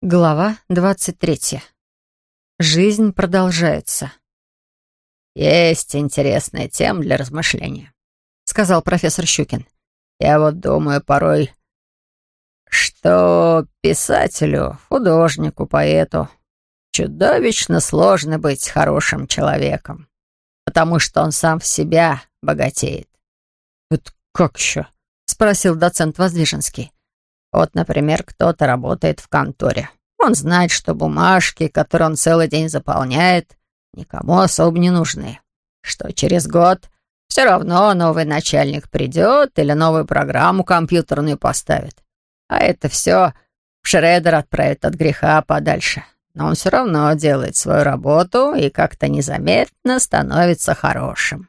Глава двадцать третья. Жизнь продолжается. «Есть интересная тема для размышления», — сказал профессор Щукин. «Я вот думаю порой, что писателю, художнику, поэту чудовищно сложно быть хорошим человеком, потому что он сам в себя богатеет». «Это как еще?» — спросил доцент Воздвиженский. Вот, например, кто-то работает в конторе. Он знает, что бумажки, которые он целый день заполняет, никому особо не нужны. Что через год все равно новый начальник придет или новую программу компьютерную поставит. А это все в шредер отправит от греха подальше. Но он все равно делает свою работу и как-то незаметно становится хорошим.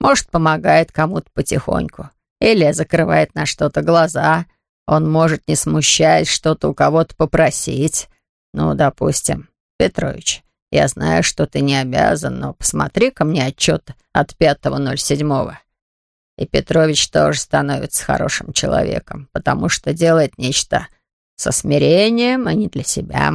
Может, помогает кому-то потихоньку или закрывает на что-то глаза — он может, не смущаясь, что-то у кого-то попросить. Ну, допустим, Петрович, я знаю, что ты не обязан, но посмотри-ка мне отчет от 5.07. И Петрович тоже становится хорошим человеком, потому что делает нечто со смирением, а не для себя.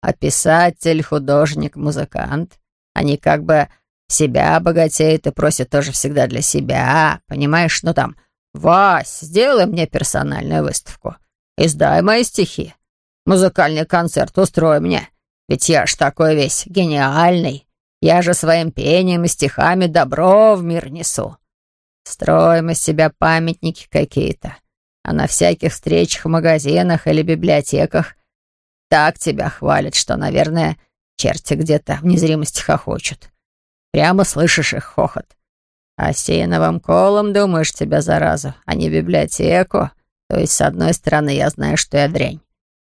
А писатель, художник, музыкант, они как бы себя богатеют и просят тоже всегда для себя, понимаешь, ну там «Вась, сделай мне персональную выставку. Издай мои стихи. Музыкальный концерт устрой мне. Ведь я ж такой весь гениальный. Я же своим пением и стихами добро в мир несу. Строим из себя памятники какие-то. А на всяких встречах в магазинах или библиотеках так тебя хвалят, что, наверное, черти где-то в незримости хохочут. Прямо слышишь их хохот. Осиновым колом думаешь тебя заразу, а не библиотеку. То есть, с одной стороны, я знаю, что я дрянь,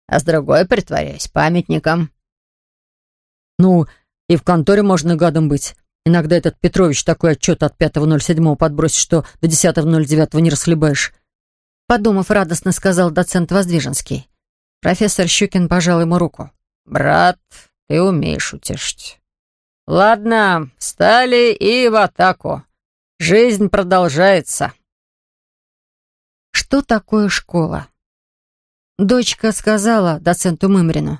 а с другой притворяюсь памятником. Ну, и в конторе можно гадом быть. Иногда этот Петрович такой отчет от 5.07 подбросит, что до 10.09 не расхлебаешь. Подумав, радостно сказал доцент Воздвиженский. Профессор Щукин пожал ему руку. «Брат, ты умеешь утешить. Ладно, встали и в атаку. Жизнь продолжается. Что такое школа? Дочка сказала доценту Мымрину.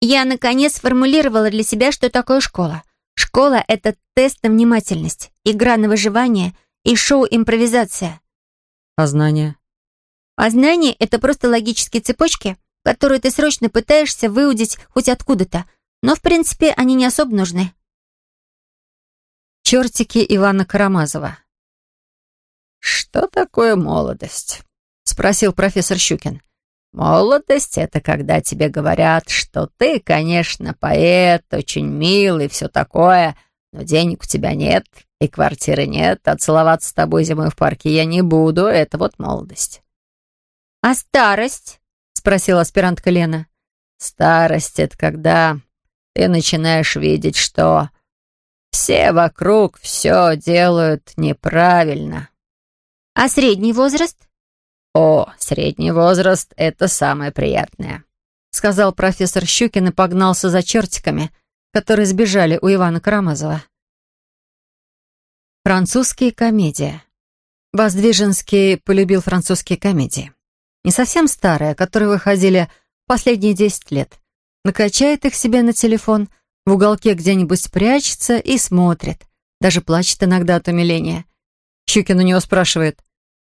Я, наконец, сформулировала для себя, что такое школа. Школа — это тест на внимательность, игра на выживание и шоу-импровизация. А знания? А знания — это просто логические цепочки, которые ты срочно пытаешься выудить хоть откуда-то, но, в принципе, они не особо нужны. Чертики Ивана Карамазова. «Что такое молодость?» — спросил профессор Щукин. «Молодость — это когда тебе говорят, что ты, конечно, поэт, очень милый, все такое, но денег у тебя нет, и квартиры нет, а целоваться с тобой зимой в парке я не буду, это вот молодость». «А старость?» — спросила аспирантка Лена. «Старость — это когда ты начинаешь видеть, что все вокруг все делают неправильно. А средний возраст? О, средний возраст — это самое приятное, сказал профессор Щукин и погнался за чертиками, которые сбежали у Ивана Карамазова. Французские комедии. Воздвиженский полюбил французские комедии. Не совсем старые, которые выходили последние десять лет. Накачает их себе на телефон — в уголке где-нибудь спрячется и смотрит. Даже плачет иногда от умиления. Щукин у него спрашивает,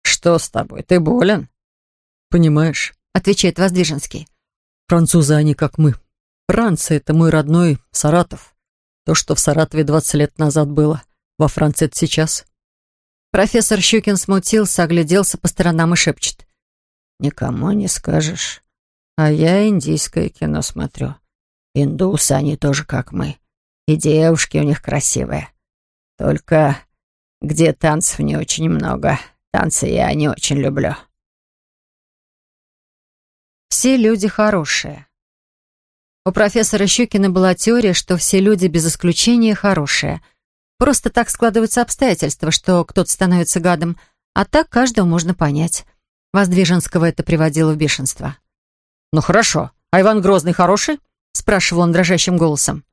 «Что с тобой, ты болен?» «Понимаешь», — отвечает Воздвиженский. «Французы они как мы. Франция — это мой родной Саратов. То, что в Саратове 20 лет назад было, во Франции это сейчас». Профессор Щукин смутился, огляделся по сторонам и шепчет. «Никому не скажешь. А я индийское кино смотрю. Индусы, они тоже как мы. И девушки у них красивые. Только где танцев не очень много. Танцы я не очень люблю. Все люди хорошие. У профессора Щукина была теория, что все люди без исключения хорошие. Просто так складываются обстоятельства, что кто-то становится гадом, а так каждого можно понять. Воздвиженского это приводило в бешенство. «Ну хорошо, а Иван Грозный хороший?» — спрашивал он дрожащим голосом.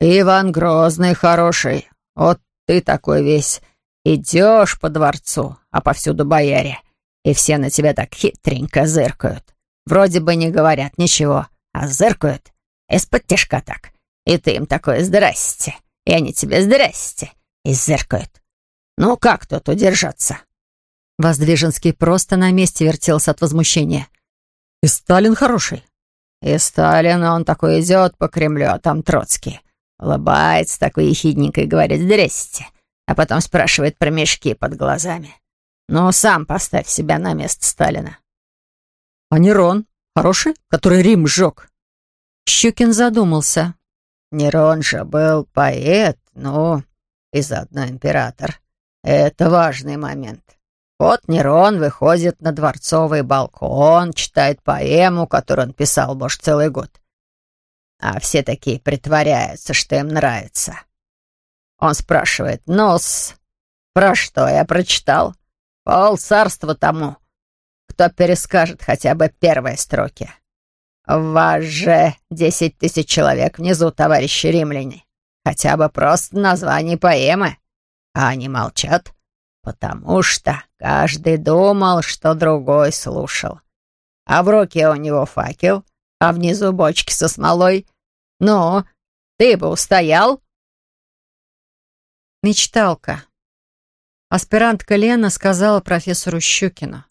«Иван Грозный хороший. Вот ты такой весь. Идешь по дворцу, а повсюду бояре. И все на тебя так хитренько зыркают. Вроде бы не говорят ничего, а зыркают из-под тяжка так. И ты им такое «здрасте», и они тебе «здрасте», и зыркают. Ну как тут удержаться? Воздвиженский просто на месте вертелся от возмущения. «И Сталин хороший». «И Сталин, он такой идет по Кремлю, а там Троцкий. Улыбается такой ехидненько и говорит «здрасте», а потом спрашивает про мешки под глазами. Ну, сам поставь себя на место Сталина. А Нерон хороший, который Рим сжег? Щукин задумался. Нерон же был поэт, ну, и заодно император. Это важный момент. Вот Нерон выходит на дворцовый балкон, читает поэму, которую он писал, может, целый год. А все такие притворяются, что им нравится. Он спрашивает, «Нос, про что я прочитал?» Пол царства тому, кто перескажет хотя бы первые строки. Вас же десять тысяч человек внизу, товарищи римляне. Хотя бы просто название поэмы. А они молчат, потому что каждый думал, что другой слушал. А в руке у него факел, а внизу бочки со смолой. Ну, ты бы устоял? Мечталка. Аспирантка Лена сказала профессору Щукину.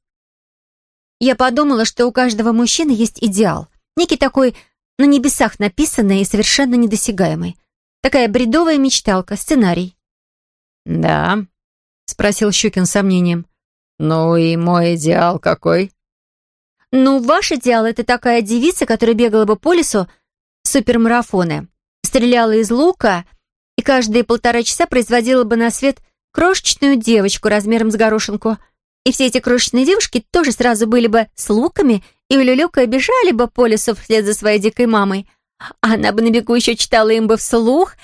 «Я подумала, что у каждого мужчины есть идеал. Некий такой на небесах написанный и совершенно недосягаемый. Такая бредовая мечталка, сценарий». «Да?» — спросил Щукин с сомнением. «Ну и мой идеал какой?» «Ну, ваш идеал — это такая девица, которая бегала бы по лесу супермарафоны, стреляла из лука и каждые полтора часа производила бы на свет крошечную девочку размером с горошинку. И все эти крошечные девушки тоже сразу были бы с луками и улюлюкая бежали бы по лесу вслед за своей дикой мамой. Она бы на бегу еще читала им бы вслух.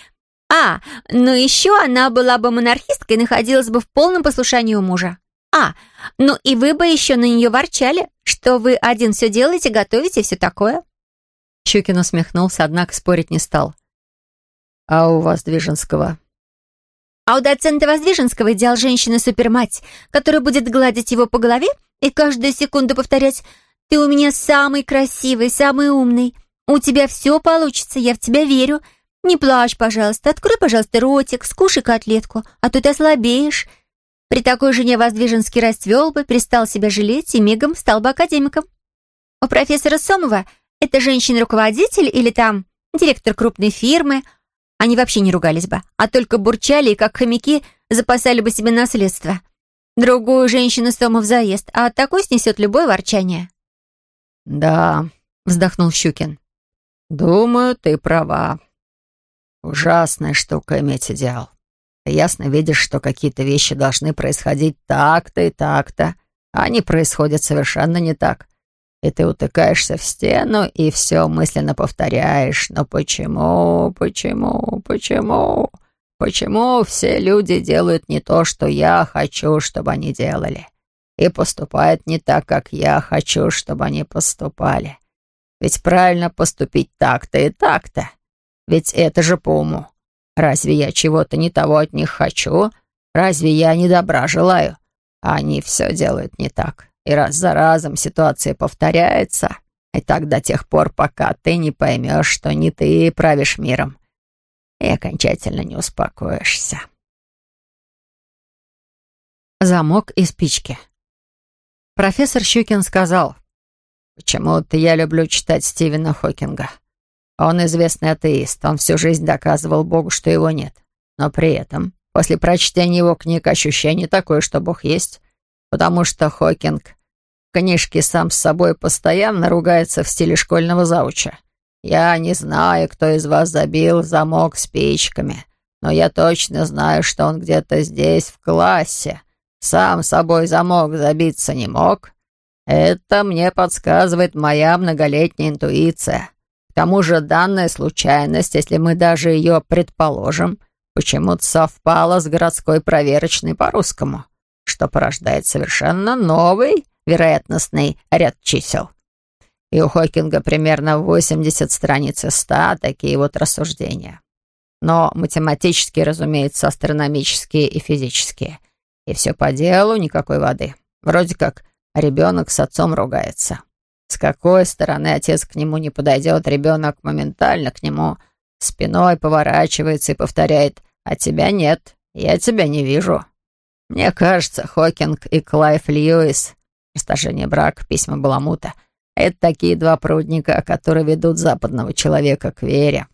А, ну еще она была бы монархисткой и находилась бы в полном послушании у мужа. А, ну и вы бы еще на нее ворчали, что вы один все делаете, готовите и все такое. Щукин усмехнулся, однако спорить не стал. «А у вас, Движенского, а у доцента Воздвиженского идеал женщины-супермать, которая будет гладить его по голове и каждую секунду повторять «Ты у меня самый красивый, самый умный. У тебя все получится, я в тебя верю. Не плачь, пожалуйста, открой, пожалуйста, ротик, скушай котлетку, а то ты ослабеешь». При такой жене Воздвиженский расцвел бы, перестал себя жалеть и мигом стал бы академиком. У профессора Сомова это женщина-руководитель или там директор крупной фирмы – они вообще не ругались бы, а только бурчали и, как хомяки, запасали бы себе наследство. Другую женщину Сомов заезд, а такой снесет любое ворчание. «Да», — вздохнул Щукин. «Думаю, ты права. Ужасная штука иметь идеал. Ты ясно видишь, что какие-то вещи должны происходить так-то и так-то, а они происходят совершенно не так и ты утыкаешься в стену и все мысленно повторяешь. Но почему, почему, почему, почему все люди делают не то, что я хочу, чтобы они делали, и поступают не так, как я хочу, чтобы они поступали? Ведь правильно поступить так-то и так-то. Ведь это же по уму. Разве я чего-то не того от них хочу? Разве я не добра желаю? А они все делают не так. И раз за разом ситуация повторяется, и так до тех пор, пока ты не поймешь, что не ты правишь миром, и окончательно не успокоишься. Замок и спички. Профессор Щукин сказал, «Почему-то я люблю читать Стивена Хокинга. Он известный атеист, он всю жизнь доказывал Богу, что его нет. Но при этом, после прочтения его книг, ощущение такое, что Бог есть, потому что Хокинг книжке сам с собой постоянно ругается в стиле школьного зауча. Я не знаю, кто из вас забил замок спичками, но я точно знаю, что он где-то здесь, в классе. Сам собой замок забиться не мог. Это мне подсказывает моя многолетняя интуиция. Тому же данная случайность, если мы даже ее предположим, почему-то совпала с городской проверочной по-русскому, что порождает совершенно новый вероятностный ряд чисел. И у Хокинга примерно 80 страниц из 100 такие вот рассуждения. Но математические, разумеется, астрономические и физические. И все по делу, никакой воды. Вроде как ребенок с отцом ругается. С какой стороны отец к нему не подойдет, ребенок моментально к нему спиной поворачивается и повторяет «А тебя нет, я тебя не вижу». Мне кажется, Хокинг и Клайв Льюис, расторжение брака, письма Баламута — это такие два проводника, которые ведут западного человека к вере.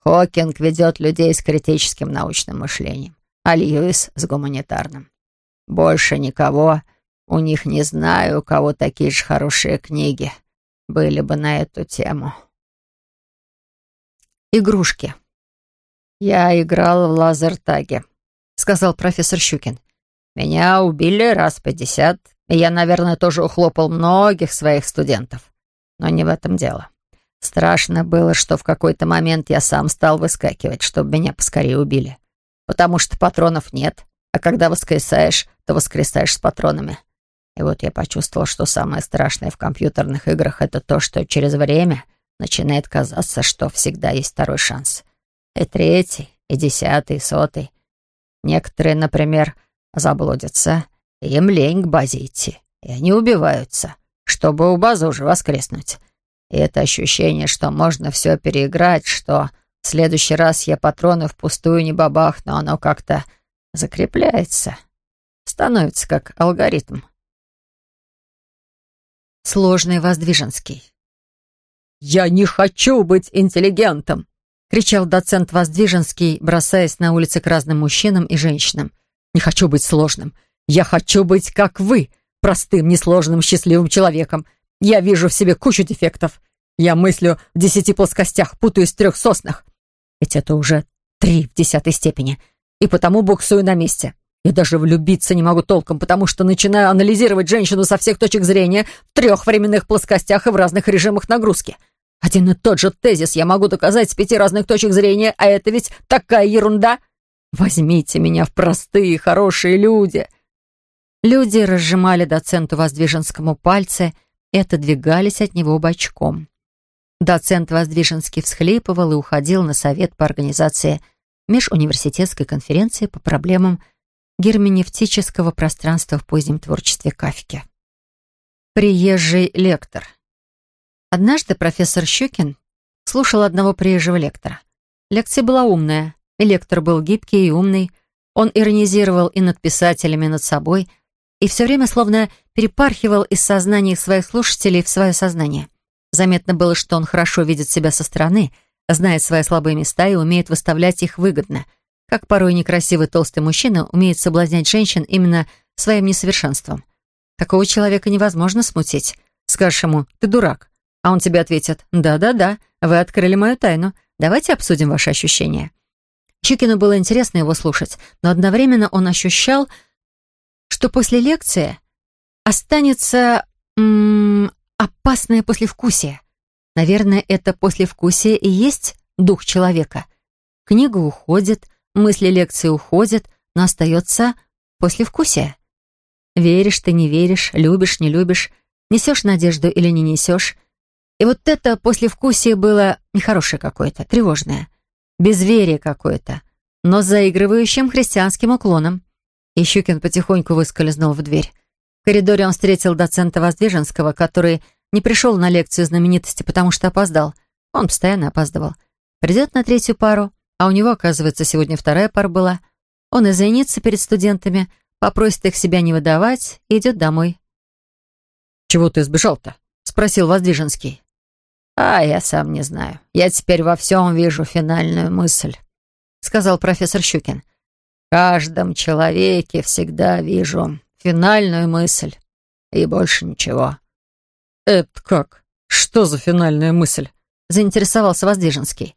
Хокинг ведет людей с критическим научным мышлением, а Льюис — с гуманитарным. Больше никого у них не знаю, у кого такие же хорошие книги были бы на эту тему. Игрушки. «Я играл в лазертаге», — сказал профессор Щукин. «Меня убили раз пятьдесят, и я, наверное, тоже ухлопал многих своих студентов. Но не в этом дело. Страшно было, что в какой-то момент я сам стал выскакивать, чтобы меня поскорее убили. Потому что патронов нет, а когда воскресаешь, то воскресаешь с патронами. И вот я почувствовал, что самое страшное в компьютерных играх — это то, что через время начинает казаться, что всегда есть второй шанс. И третий, и десятый, и сотый. Некоторые, например, заблудятся, и им лень к базе идти, и они убиваются, чтобы у базы уже воскреснуть. И это ощущение, что можно все переиграть, что в следующий раз я патроны впустую не бабах, но оно как-то закрепляется, становится как алгоритм. Сложный Воздвиженский. «Я не хочу быть интеллигентом!» — кричал доцент Воздвиженский, бросаясь на улице к разным мужчинам и женщинам. «Не хочу быть сложным. Я хочу быть, как вы, простым, несложным, счастливым человеком. Я вижу в себе кучу дефектов. Я мыслю в десяти плоскостях, путаюсь в трех соснах. Ведь это уже три в десятой степени. И потому буксую на месте. Я даже влюбиться не могу толком, потому что начинаю анализировать женщину со всех точек зрения в трех временных плоскостях и в разных режимах нагрузки. Один и тот же тезис я могу доказать с пяти разных точек зрения, а это ведь такая ерунда. Возьмите меня в простые, хорошие люди. Люди разжимали доценту Воздвиженскому пальцы и отодвигались от него бочком. Доцент Воздвиженский всхлипывал и уходил на совет по организации межуниверситетской конференции по проблемам герменевтического пространства в позднем творчестве Кафки. Приезжий лектор. Однажды профессор Щукин слушал одного приезжего лектора. Лекция была умная, и лектор был гибкий и умный. Он иронизировал и над писателями, и над собой, и все время словно перепархивал из сознания своих слушателей в свое сознание. Заметно было, что он хорошо видит себя со стороны, знает свои слабые места и умеет выставлять их выгодно — как порой некрасивый толстый мужчина умеет соблазнять женщин именно своим несовершенством. Такого человека невозможно смутить. Скажешь ему «ты дурак», а он тебе ответит «да-да-да, вы открыли мою тайну, давайте обсудим ваши ощущения». Чикину было интересно его слушать, но одновременно он ощущал, что после лекции останется м -м, опасное послевкусие. Наверное, это послевкусие и есть дух человека. Книга уходит, Мысли лекции уходят, но остается послевкусие. Веришь ты, не веришь, любишь, не любишь, несешь надежду или не несешь. И вот это послевкусие было нехорошее какое-то, тревожное, безверие какое-то, но заигрывающим христианским уклоном. И Щукин потихоньку выскользнул в дверь. В коридоре он встретил доцента Воздвиженского, который не пришел на лекцию знаменитости, потому что опоздал. Он постоянно опаздывал. Придет на третью пару, а у него, оказывается, сегодня вторая пара была. Он извинится перед студентами, попросит их себя не выдавать и идет домой. «Чего ты сбежал-то?» — спросил Воздвиженский. «А, я сам не знаю. Я теперь во всем вижу финальную мысль», — сказал профессор Щукин. «В каждом человеке всегда вижу финальную мысль. И больше ничего». «Это как? Что за финальная мысль?» — заинтересовался Воздвиженский.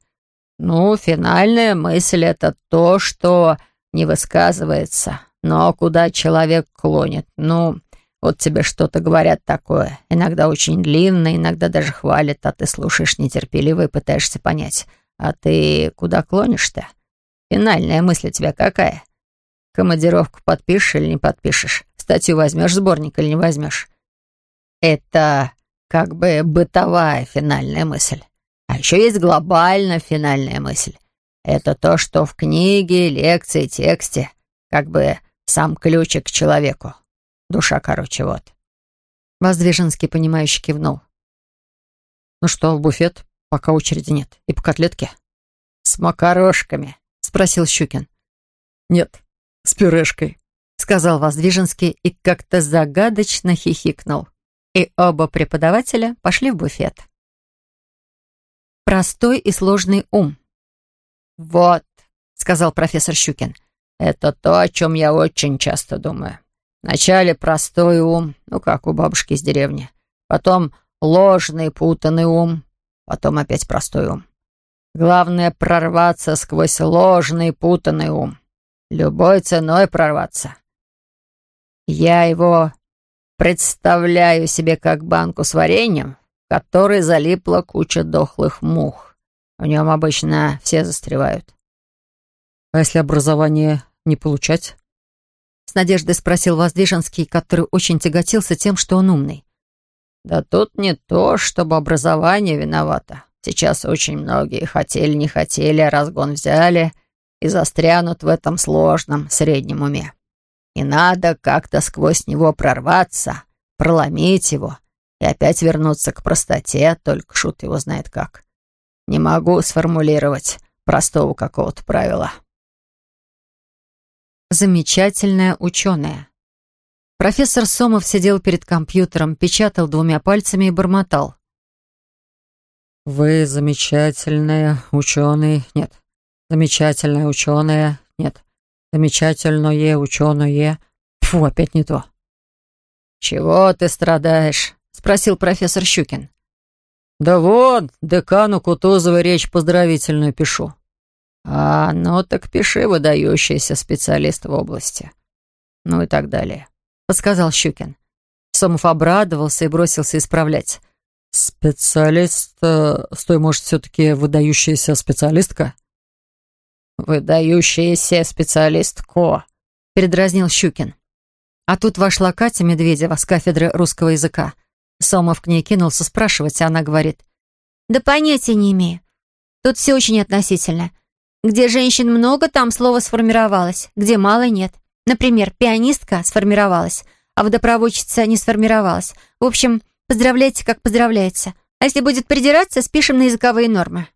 Ну, финальная мысль — это то, что не высказывается, но куда человек клонит. Ну, вот тебе что-то говорят такое. Иногда очень длинно, иногда даже хвалят, а ты слушаешь нетерпеливо и пытаешься понять. А ты куда клонишь-то? Финальная мысль у тебя какая? Командировку подпишешь или не подпишешь? Статью возьмешь, сборник или не возьмешь? Это как бы бытовая финальная мысль. Еще есть глобально финальная мысль. Это то, что в книге, лекции, тексте, как бы сам ключик к человеку. Душа, короче, вот. Воздвиженский, понимающе кивнул. Ну что, в буфет, пока очереди нет. И по котлетке. «С макарошками?» — спросил Щукин. «Нет, с пюрешкой», — сказал Воздвиженский и как-то загадочно хихикнул. И оба преподавателя пошли в буфет. Простой и сложный ум. «Вот», — сказал профессор Щукин, — «это то, о чем я очень часто думаю. Вначале простой ум, ну как у бабушки из деревни. Потом ложный, путанный ум. Потом опять простой ум. Главное — прорваться сквозь ложный, путанный ум. Любой ценой прорваться. Я его представляю себе как банку с вареньем, которой залипла куча дохлых мух. В нем обычно все застревают. А если образование не получать? С надеждой спросил Воздвиженский, который очень тяготился тем, что он умный. Да тут не то, чтобы образование виновато. Сейчас очень многие хотели, не хотели, а разгон взяли и застрянут в этом сложном среднем уме. И надо как-то сквозь него прорваться, проломить его и опять вернуться к простоте, только шут его знает как. Не могу сформулировать простого какого-то правила. Замечательная ученая. Профессор Сомов сидел перед компьютером, печатал двумя пальцами и бормотал. «Вы замечательная ученый...» «Нет. Замечательная ученая...» «Нет. Замечательное ученое...» «Фу, опять не то». «Чего ты страдаешь?» — спросил профессор Щукин. «Да вот, декану Кутузовой речь поздравительную пишу». «А, ну так пиши, выдающийся специалист в области». Ну и так далее. Подсказал Щукин. Сомов обрадовался и бросился исправлять. «Специалист... Э, стой, может, все-таки выдающаяся специалистка?» «Выдающаяся специалистко», — передразнил Щукин. А тут вошла Катя Медведева с кафедры русского языка. Сомов к ней кинулся спрашивать, а она говорит. «Да понятия не имею. Тут все очень относительно. Где женщин много, там слово сформировалось, где мало — нет. Например, пианистка сформировалась, а водопроводчица не сформировалась. В общем, поздравляйте, как поздравляется. А если будет придираться, спишем на языковые нормы».